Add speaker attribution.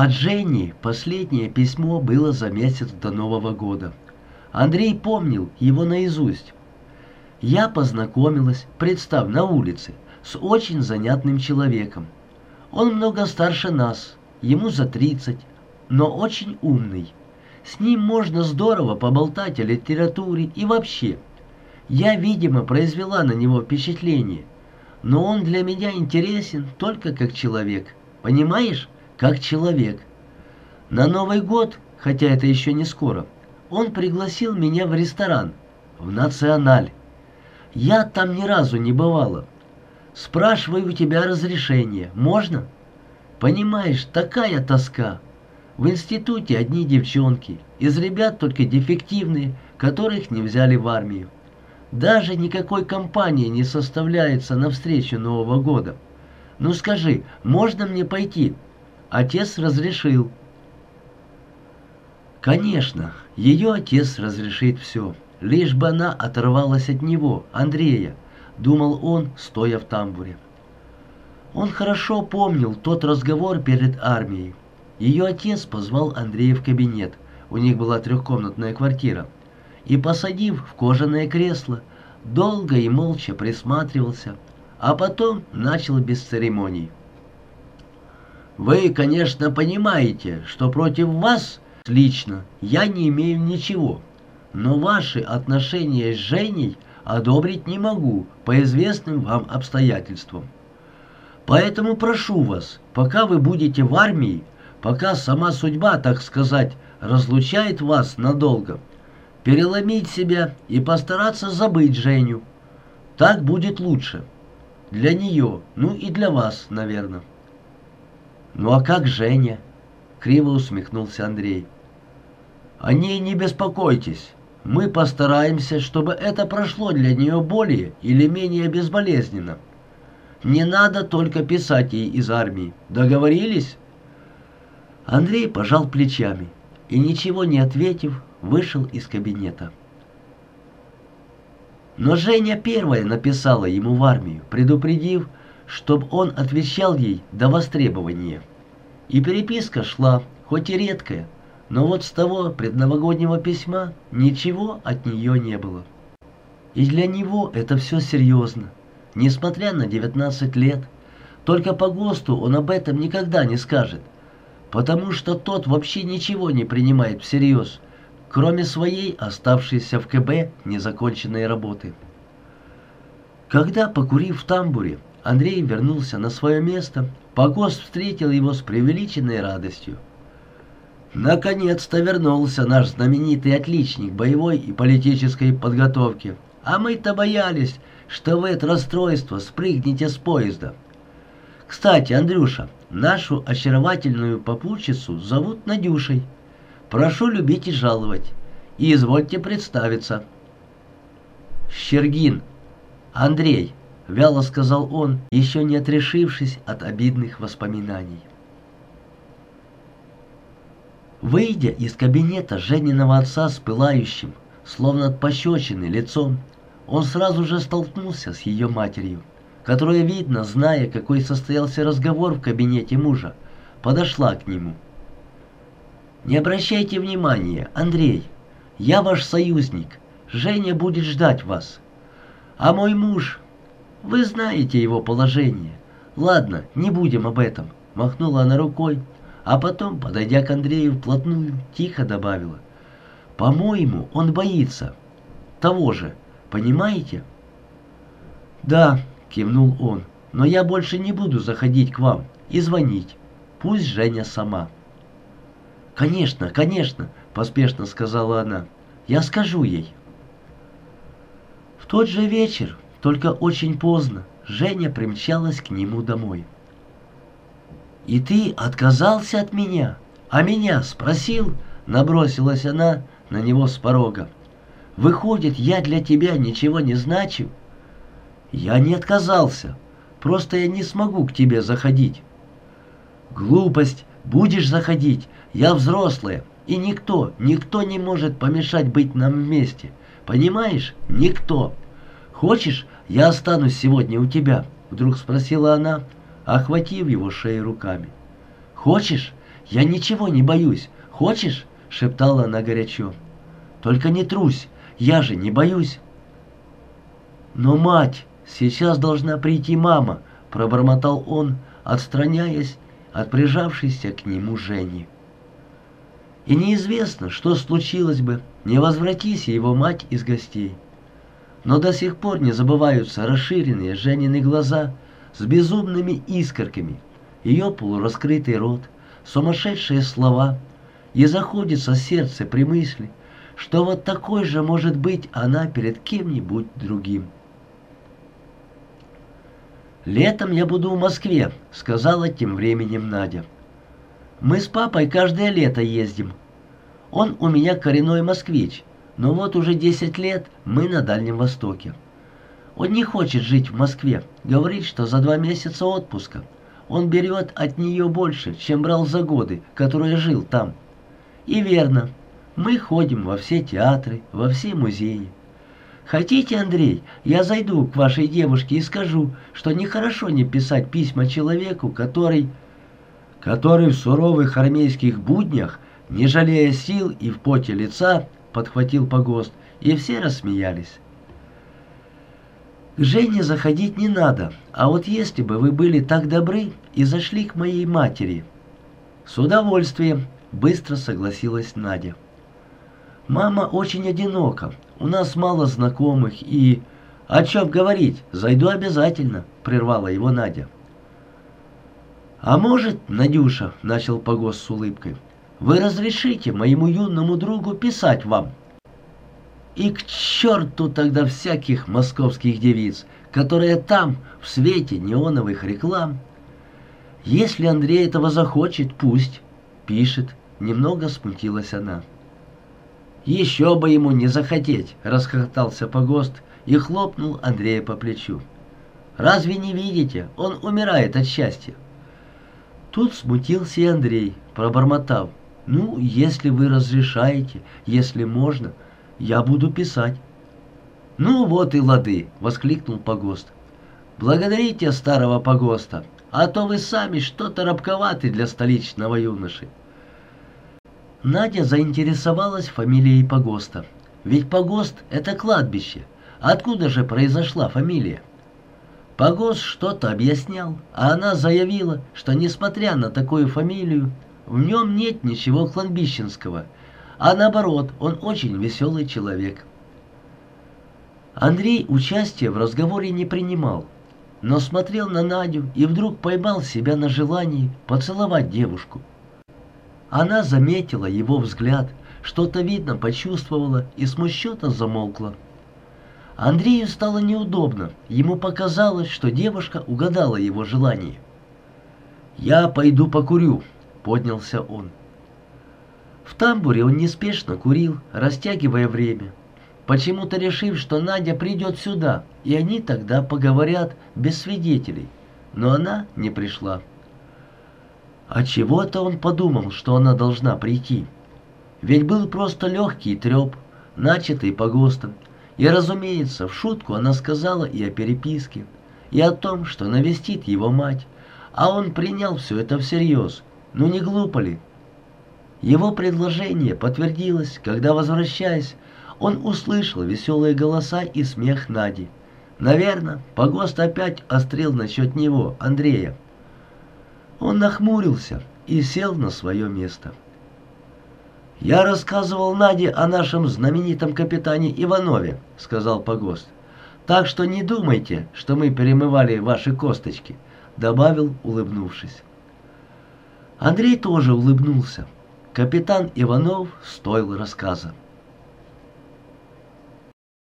Speaker 1: От Жени последнее письмо было за месяц до Нового года. Андрей помнил его наизусть. Я познакомилась, представь, на улице, с очень занятным человеком. Он много старше нас, ему за тридцать, но очень умный. С ним можно здорово поболтать о литературе и вообще. Я, видимо, произвела на него впечатление, но он для меня интересен только как человек. Понимаешь? Как человек. На Новый год, хотя это еще не скоро, он пригласил меня в ресторан, в «Националь». Я там ни разу не бывала. Спрашиваю у тебя разрешение. Можно? Понимаешь, такая тоска. В институте одни девчонки. Из ребят только дефективные, которых не взяли в армию. Даже никакой компании не составляется на встречу Нового года. Ну скажи, можно мне пойти? Отец разрешил. Конечно, ее отец разрешит все, лишь бы она оторвалась от него, Андрея, думал он, стоя в тамбуре. Он хорошо помнил тот разговор перед армией. Ее отец позвал Андрея в кабинет, у них была трехкомнатная квартира, и, посадив в кожаное кресло, долго и молча присматривался, а потом начал без церемоний. «Вы, конечно, понимаете, что против вас лично я не имею ничего, но ваши отношения с Женей одобрить не могу по известным вам обстоятельствам. Поэтому прошу вас, пока вы будете в армии, пока сама судьба, так сказать, разлучает вас надолго, переломить себя и постараться забыть Женю. Так будет лучше. Для нее, ну и для вас, наверное. Ну а как Женя? Криво усмехнулся Андрей. О ней не беспокойтесь. Мы постараемся, чтобы это прошло для нее более или менее безболезненно. Не надо только писать ей из армии. Договорились? Андрей пожал плечами и, ничего не ответив, вышел из кабинета. Но Женя первая написала ему в армию, предупредив, чтобы он отвечал ей до востребования. И переписка шла, хоть и редкая, но вот с того предновогоднего письма ничего от нее не было. И для него это все серьезно, несмотря на 19 лет. Только по ГОСТу он об этом никогда не скажет, потому что тот вообще ничего не принимает всерьез, кроме своей оставшейся в КБ незаконченной работы. Когда, покурив в тамбуре, Андрей вернулся на свое место, Погост встретил его с преувеличенной радостью. Наконец-то вернулся наш знаменитый отличник боевой и политической подготовки. А мы-то боялись, что вы это расстройство спрыгнете с поезда. Кстати, Андрюша, нашу очаровательную попутчицу зовут Надюшей. Прошу любить и жаловать. И извольте представиться. Щергин. Андрей, вяло сказал он, еще не отрешившись от обидных воспоминаний. Выйдя из кабинета Жениного отца с пылающим, словно от лицом, он сразу же столкнулся с ее матерью, которая, видно, зная, какой состоялся разговор в кабинете мужа, подошла к нему. «Не обращайте внимания, Андрей, я ваш союзник, Женя будет ждать вас. А мой муж, вы знаете его положение. Ладно, не будем об этом», — махнула она рукой, а потом, подойдя к Андрею вплотную, тихо добавила. «По-моему, он боится. Того же, понимаете?» «Да», — кивнул он, — «но я больше не буду заходить к вам и звонить. Пусть Женя сама». «Конечно, конечно», — поспешно сказала она. «Я скажу ей». В тот же вечер, только очень поздно, Женя примчалась к нему домой. «И ты отказался от меня? А меня спросил?» Набросилась она на него с порога. «Выходит, я для тебя ничего не значу?» «Я не отказался. Просто я не смогу к тебе заходить». «Глупость. Будешь заходить. Я взрослая. И никто, никто не может помешать быть нам вместе. Понимаешь? Никто. Хочешь, я останусь сегодня у тебя?» Вдруг спросила она, охватив его шею руками. «Хочешь, «Я ничего не боюсь. Хочешь?» — шептала она горячо. «Только не трусь, я же не боюсь». «Но, мать, сейчас должна прийти мама», — пробормотал он, отстраняясь от прижавшейся к нему Жени. И неизвестно, что случилось бы, не возвратись его мать из гостей. Но до сих пор не забываются расширенные Женины глаза с безумными искорками, ее полураскрытый рот, сумасшедшие слова, и заходится сердце при мысли, что вот такой же может быть она перед кем-нибудь другим. «Летом я буду в Москве», — сказала тем временем Надя. «Мы с папой каждое лето ездим. Он у меня коренной москвич, но вот уже 10 лет мы на Дальнем Востоке. Он не хочет жить в Москве, говорит, что за два месяца отпуска он берет от нее больше, чем брал за годы, которые жил там. И верно, мы ходим во все театры, во все музеи. Хотите, Андрей, я зайду к вашей девушке и скажу, что нехорошо не писать письма человеку, который... который в суровых армейских буднях, не жалея сил и в поте лица, подхватил погост, и все рассмеялись. К Жене заходить не надо, а вот если бы вы были так добры и зашли к моей матери. С удовольствием, быстро согласилась Надя. Мама очень одинока, у нас мало знакомых и... О чем говорить? Зайду обязательно, прервала его Надя. А может, Надюша, начал Погос с улыбкой, вы разрешите моему юному другу писать вам? И к черту тогда всяких московских девиц, которые там, в свете неоновых реклам. Если Андрей этого захочет, пусть. Пишет. Немного смутилась она. «Еще бы ему не захотеть!» — расхохотался Погост и хлопнул Андрея по плечу. «Разве не видите? Он умирает от счастья!» Тут смутился и Андрей, пробормотав. «Ну, если вы разрешаете, если можно, я буду писать». «Ну вот и лады!» — воскликнул Погост. «Благодарите старого Погоста, а то вы сами что-то рабковаты для столичного юноши». Надя заинтересовалась фамилией Погоста. Ведь Погост — это кладбище. Откуда же произошла фамилия? Погост что-то объяснял, а она заявила, что несмотря на такую фамилию, в нем нет ничего кладбищенского, а наоборот, он очень веселый человек. Андрей участия в разговоре не принимал, но смотрел на Надю и вдруг поймал себя на желании поцеловать девушку. Она заметила его взгляд, что-то видно почувствовала и смущенно замолкла. Андрею стало неудобно, ему показалось, что девушка угадала его желание. «Я пойду покурю», — поднялся он. В тамбуре он неспешно курил, растягивая время, почему-то решив, что Надя придет сюда, и они тогда поговорят без свидетелей, но она не пришла. А чего-то он подумал, что она должна прийти. Ведь был просто легкий треп, начатый по ГОСТам. И, разумеется, в шутку она сказала и о переписке, и о том, что навестит его мать. А он принял все это всерьез. Ну не глупо ли? Его предложение подтвердилось, когда, возвращаясь, он услышал веселые голоса и смех Нади. Наверное, Погост опять острел насчет него, Андрея. Он нахмурился и сел на свое место. «Я рассказывал Наде о нашем знаменитом капитане Иванове», — сказал Погост. «Так что не думайте, что мы перемывали ваши косточки», — добавил, улыбнувшись. Андрей тоже улыбнулся. Капитан Иванов стоил рассказа.